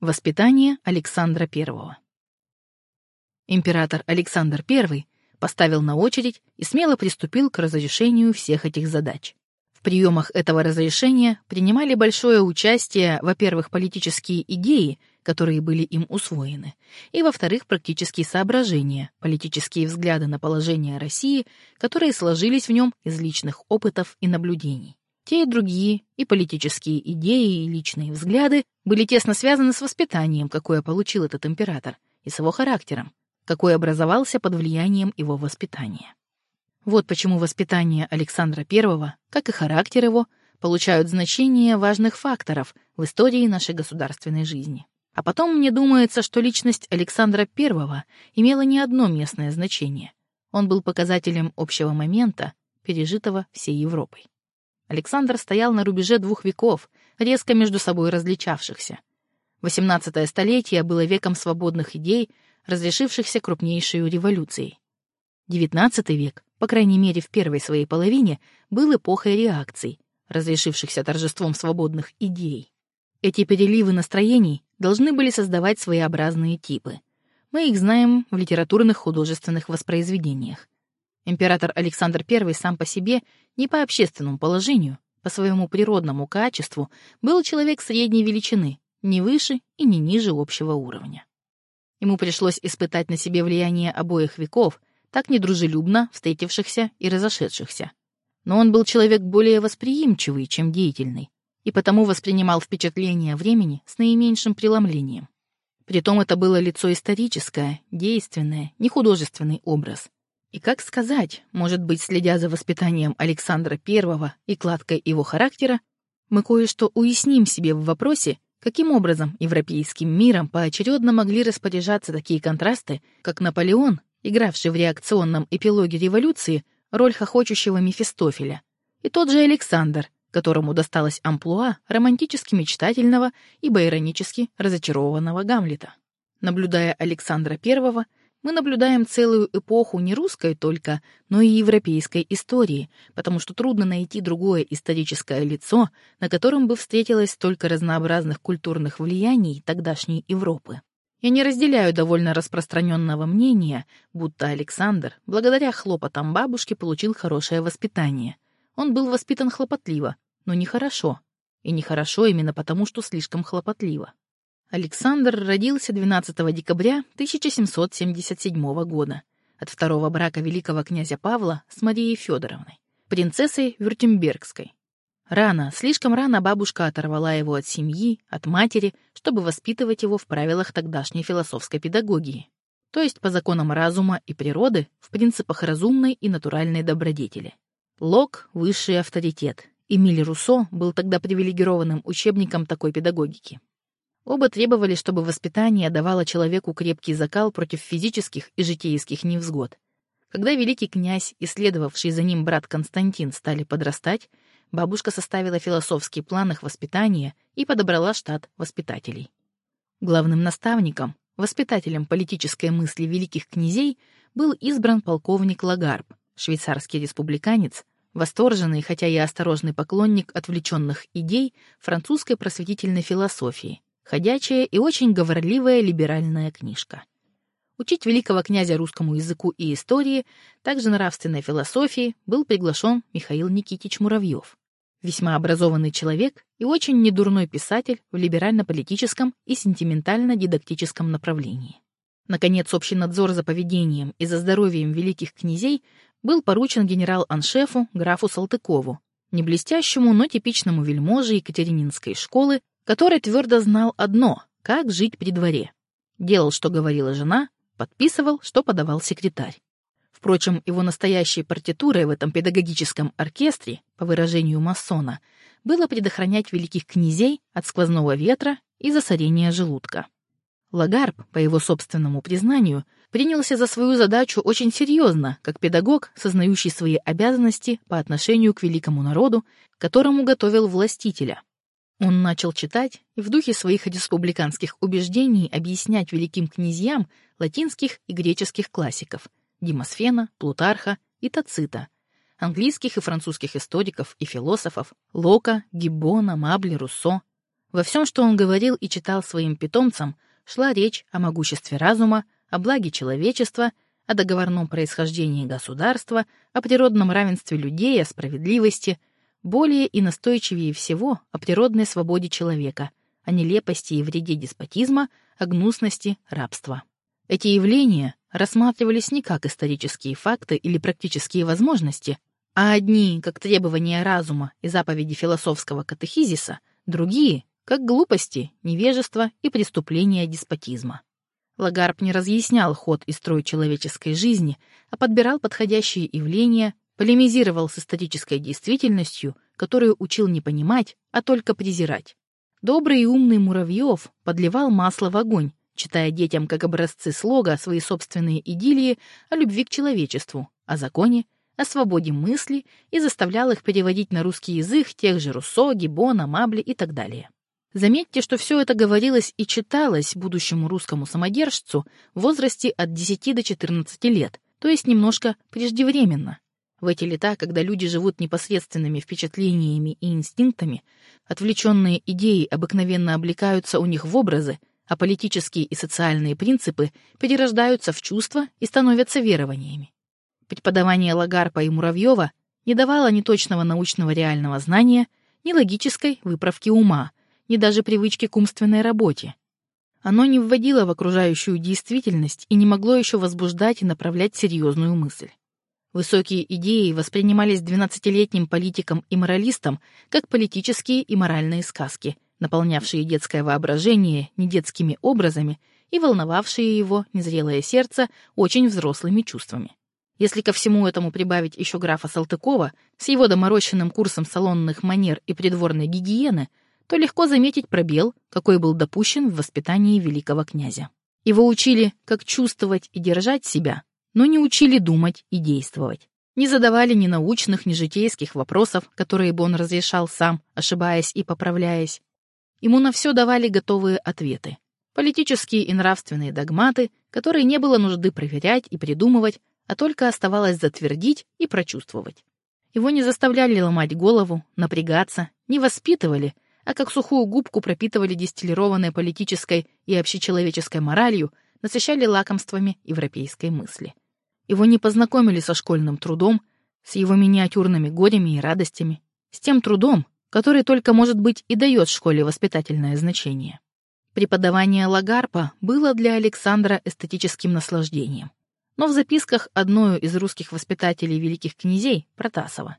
Воспитание Александра I. Император Александр I поставил на очередь и смело приступил к разрешению всех этих задач. В приемах этого разрешения принимали большое участие, во-первых, политические идеи, которые были им усвоены, и, во-вторых, практические соображения, политические взгляды на положение России, которые сложились в нем из личных опытов и наблюдений. Те и другие, и политические идеи, и личные взгляды были тесно связаны с воспитанием, какое получил этот император, и с его характером, какой образовался под влиянием его воспитания. Вот почему воспитание Александра I, как и характер его, получают значение важных факторов в истории нашей государственной жизни. А потом мне думается, что личность Александра I имела не одно местное значение. Он был показателем общего момента, пережитого всей Европой. Александр стоял на рубеже двух веков, резко между собой различавшихся. XVIII столетие было веком свободных идей, разрешившихся крупнейшей революцией. XIX век, по крайней мере в первой своей половине, был эпохой реакций, разрешившихся торжеством свободных идей. Эти переливы настроений должны были создавать своеобразные типы. Мы их знаем в литературных художественных воспроизведениях. Император Александр I сам по себе, не по общественному положению, по своему природному качеству, был человек средней величины, не выше и не ниже общего уровня. Ему пришлось испытать на себе влияние обоих веков, так недружелюбно встретившихся и разошедшихся. Но он был человек более восприимчивый, чем деятельный, и потому воспринимал впечатления времени с наименьшим преломлением. Притом это было лицо историческое, действенное, не художественный образ — и как сказать, может быть, следя за воспитанием Александра I и кладкой его характера, мы кое-что уясним себе в вопросе, каким образом европейским миром поочередно могли распоряжаться такие контрасты, как Наполеон, игравший в реакционном эпилоге революции роль хохочущего Мефистофеля, и тот же Александр, которому досталось амплуа романтически мечтательного и иронически разочарованного Гамлета. Наблюдая Александра I, мы наблюдаем целую эпоху не русской только, но и европейской истории, потому что трудно найти другое историческое лицо, на котором бы встретилось столько разнообразных культурных влияний тогдашней Европы. Я не разделяю довольно распространенного мнения, будто Александр, благодаря хлопотам бабушки, получил хорошее воспитание. Он был воспитан хлопотливо, но нехорошо. И нехорошо именно потому, что слишком хлопотливо. Александр родился 12 декабря 1777 года от второго брака великого князя Павла с Марией Федоровной, принцессой Вюртембергской. Рано, слишком рано бабушка оторвала его от семьи, от матери, чтобы воспитывать его в правилах тогдашней философской педагогии, то есть по законам разума и природы, в принципах разумной и натуральной добродетели. Лок — высший авторитет. Эмиль Руссо был тогда привилегированным учебником такой педагогики. Оба требовали, чтобы воспитание давало человеку крепкий закал против физических и житейских невзгод. Когда великий князь и следовавший за ним брат Константин стали подрастать, бабушка составила философский план их воспитания и подобрала штат воспитателей. Главным наставником, воспитателем политической мысли великих князей был избран полковник Лагарб, швейцарский республиканец, восторженный, хотя и осторожный поклонник отвлеченных идей французской просветительной философии, ходячая и очень говорливая либеральная книжка. Учить великого князя русскому языку и истории, также нравственной философии, был приглашен Михаил Никитич Муравьев. Весьма образованный человек и очень недурной писатель в либерально-политическом и сентиментально-дидактическом направлении. Наконец, общий надзор за поведением и за здоровьем великих князей был поручен генерал-аншефу графу Салтыкову, не блестящему, но типичному вельможе Екатерининской школы, который твердо знал одно — как жить при дворе. Делал, что говорила жена, подписывал, что подавал секретарь. Впрочем, его настоящей партитурой в этом педагогическом оркестре, по выражению масона, было предохранять великих князей от сквозного ветра и засорения желудка. Лагарб, по его собственному признанию, принялся за свою задачу очень серьезно, как педагог, сознающий свои обязанности по отношению к великому народу, которому готовил властителя, он начал читать и в духе своих республиканских убеждений объяснять великим князьям латинских и греческих классиков Демосфена, Плутарха и Тацита, английских и французских историков и философов Лока, Гиббона, Мабли, Руссо. Во всем, что он говорил и читал своим питомцам, шла речь о могуществе разума, о благе человечества, о договорном происхождении государства, о природном равенстве людей, о справедливости, более и настойчивее всего о природной свободе человека, о нелепости и вреде деспотизма, о гнусности рабства. Эти явления рассматривались не как исторические факты или практические возможности, а одни как требования разума и заповеди философского катехизиса, другие как глупости, невежество и преступления деспотизма. Лагарб не разъяснял ход и строй человеческой жизни, а подбирал подходящие явления, полемизировал с исторической действительностью, которую учил не понимать, а только презирать. Добрый и умный Муравьев подливал масло в огонь, читая детям как образцы слога свои собственные идиллии о любви к человечеству, о законе, о свободе мысли и заставлял их переводить на русский язык тех же Руссо, Гиббона, Мабли и так далее. Заметьте, что все это говорилось и читалось будущему русскому самодержцу в возрасте от 10 до 14 лет, то есть немножко преждевременно. В эти лета, когда люди живут непосредственными впечатлениями и инстинктами, отвлеченные идеи обыкновенно облекаются у них в образы, а политические и социальные принципы перерождаются в чувства и становятся верованиями. Преподавание Лагарпа и Муравьева не давало ни точного научного реального знания, ни логической выправки ума – ни даже привычки к умственной работе. Оно не вводило в окружающую действительность и не могло еще возбуждать и направлять серьезную мысль. Высокие идеи воспринимались двенадцатилетним политиком и моралистом как политические и моральные сказки, наполнявшие детское воображение недетскими образами и волновавшие его незрелое сердце очень взрослыми чувствами. Если ко всему этому прибавить еще графа Салтыкова с его доморощенным курсом салонных манер и придворной гигиены, то легко заметить пробел, какой был допущен в воспитании великого князя. Его учили, как чувствовать и держать себя, но не учили думать и действовать. Не задавали ни научных, ни житейских вопросов, которые бы он разрешал сам, ошибаясь и поправляясь. Ему на все давали готовые ответы. Политические и нравственные догматы, которые не было нужды проверять и придумывать, а только оставалось затвердить и прочувствовать. Его не заставляли ломать голову, напрягаться, не воспитывали, а как сухую губку пропитывали дистиллированной политической и общечеловеческой моралью, насыщали лакомствами европейской мысли. Его не познакомили со школьным трудом, с его миниатюрными горями и радостями, с тем трудом, который только, может быть, и дает школе воспитательное значение. Преподавание Лагарпа было для Александра эстетическим наслаждением. Но в записках одной из русских воспитателей великих князей, Протасова,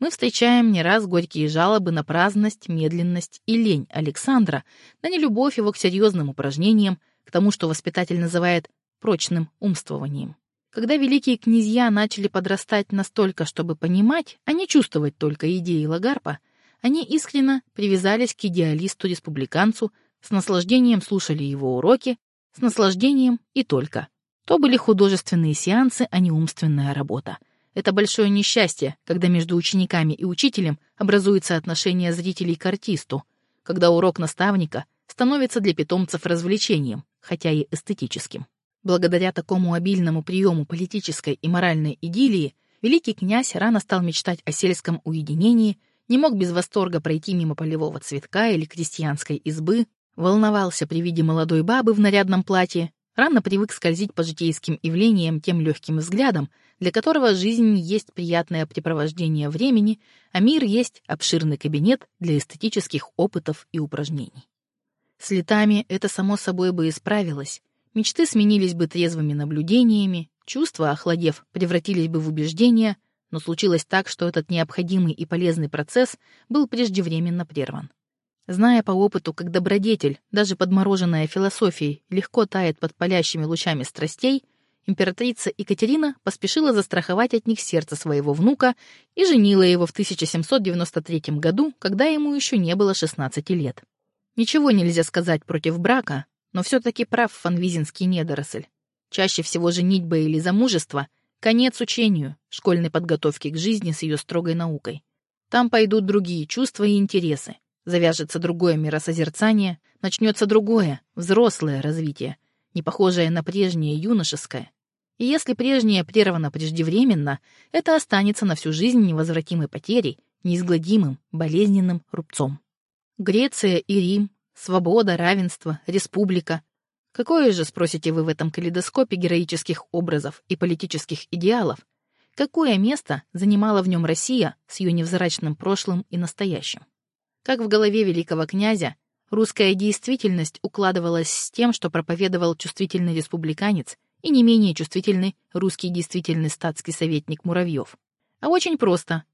мы встречаем не раз горькие жалобы на праздность, медленность и лень Александра, на нелюбовь его к серьезным упражнениям, к тому, что воспитатель называет прочным умствованием. Когда великие князья начали подрастать настолько, чтобы понимать, а не чувствовать только идеи Лагарпа, они искренно привязались к идеалисту-республиканцу, с наслаждением слушали его уроки, с наслаждением и только. То были художественные сеансы, а не умственная работа — это большое несчастье, когда между учениками и учителем образуется отношение зрителей к артисту, когда урок наставника становится для питомцев развлечением, хотя и эстетическим. Благодаря такому обильному приему политической и моральной идиллии великий князь рано стал мечтать о сельском уединении, не мог без восторга пройти мимо полевого цветка или крестьянской избы, волновался при виде молодой бабы в нарядном платье, рано привык скользить по житейским явлениям тем легким взглядом, для которого жизнь есть приятное препровождение времени, а мир есть обширный кабинет для эстетических опытов и упражнений. С летами это само собой бы исправилось, мечты сменились бы трезвыми наблюдениями, чувства, охладев, превратились бы в убеждения, но случилось так, что этот необходимый и полезный процесс был преждевременно прерван. Зная по опыту, как добродетель, даже подмороженная философией, легко тает под палящими лучами страстей, императрица Екатерина поспешила застраховать от них сердце своего внука и женила его в 1793 году, когда ему еще не было 16 лет. Ничего нельзя сказать против брака, но все-таки прав фанвизинский недоросль. Чаще всего женитьба или замужество — конец учению, школьной подготовки к жизни с ее строгой наукой. Там пойдут другие чувства и интересы. Завяжется другое миросозерцание, начнется другое, взрослое развитие, не похожее на прежнее юношеское. И если прежнее прервано преждевременно, это останется на всю жизнь невозвратимой потерей, неизгладимым, болезненным рубцом. Греция и Рим, свобода, равенство, республика. Какое же, спросите вы в этом калейдоскопе героических образов и политических идеалов, какое место занимала в нем Россия с ее невзрачным прошлым и настоящим? Как в голове великого князя, русская действительность укладывалась с тем, что проповедовал чувствительный республиканец и не менее чувствительный русский действительный статский советник Муравьев. А очень просто.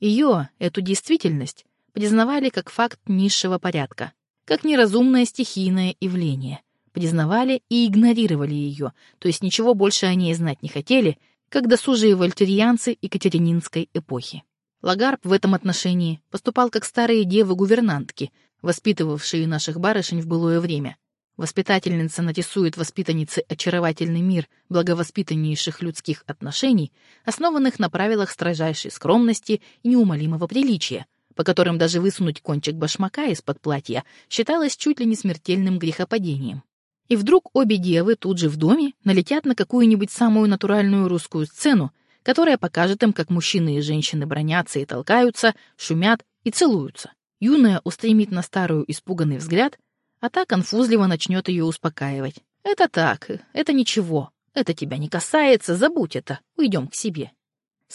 Ее, эту действительность, признавали как факт низшего порядка, как неразумное стихийное явление, признавали и игнорировали ее, то есть ничего больше о ней знать не хотели, как досужие вольтерианцы Екатерининской эпохи. Лагарб в этом отношении поступал как старые девы-гувернантки, воспитывавшие наших барышень в былое время. Воспитательница натисует воспитаннице очаровательный мир благовоспитаннейших людских отношений, основанных на правилах строжайшей скромности и неумолимого приличия, по которым даже высунуть кончик башмака из-под платья считалось чуть ли не смертельным грехопадением. И вдруг обе девы тут же в доме налетят на какую-нибудь самую натуральную русскую сцену, которая покажет им, как мужчины и женщины бронятся и толкаются, шумят и целуются. Юная устремит на старую испуганный взгляд, а та конфузливо начнет ее успокаивать. «Это так, это ничего, это тебя не касается, забудь это, уйдем к себе».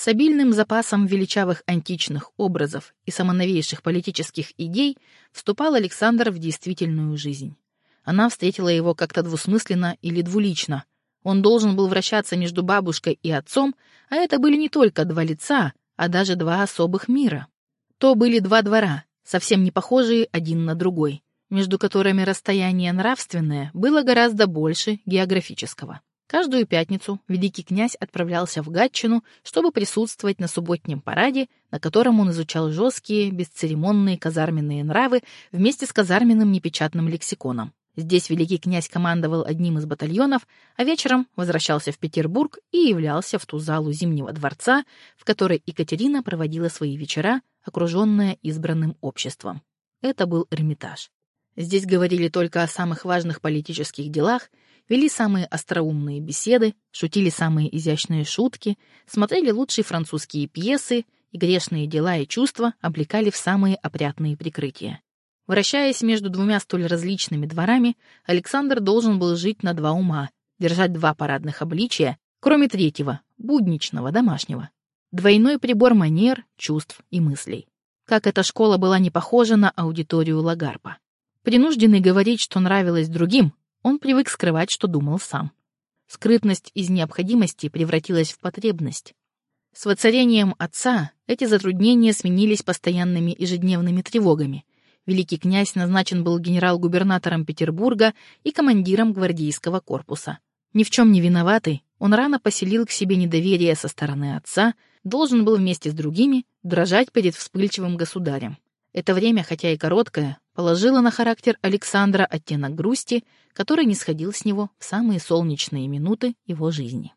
С обильным запасом величавых античных образов и самоновейших политических идей вступал Александр в действительную жизнь. Она встретила его как-то двусмысленно или двулично. Он должен был вращаться между бабушкой и отцом, а это были не только два лица, а даже два особых мира. То были два двора, совсем не похожие один на другой, между которыми расстояние нравственное было гораздо больше географического. Каждую пятницу великий князь отправлялся в Гатчину, чтобы присутствовать на субботнем параде, на котором он изучал жесткие, бесцеремонные казарменные нравы вместе с казарменным непечатным лексиконом. Здесь великий князь командовал одним из батальонов, а вечером возвращался в Петербург и являлся в ту залу Зимнего дворца, в которой Екатерина проводила свои вечера, окруженная избранным обществом. Это был Эрмитаж. Здесь говорили только о самых важных политических делах, вели самые остроумные беседы, шутили самые изящные шутки, смотрели лучшие французские пьесы, и грешные дела и чувства облекали в самые опрятные прикрытия. Вращаясь между двумя столь различными дворами, Александр должен был жить на два ума, держать два парадных обличия, кроме третьего, будничного, домашнего. Двойной прибор манер, чувств и мыслей. Как эта школа была не похожа на аудиторию Лагарпа. Принужденный говорить, что нравилось другим, он привык скрывать, что думал сам. Скрытность из необходимости превратилась в потребность. С воцарением отца эти затруднения сменились постоянными ежедневными тревогами, Великий князь назначен был генерал-губернатором Петербурга и командиром гвардейского корпуса. Ни в чем не виноватый, он рано поселил к себе недоверие со стороны отца, должен был вместе с другими дрожать перед вспыльчивым государем. Это время, хотя и короткое, положило на характер Александра оттенок грусти, который не сходил с него в самые солнечные минуты его жизни.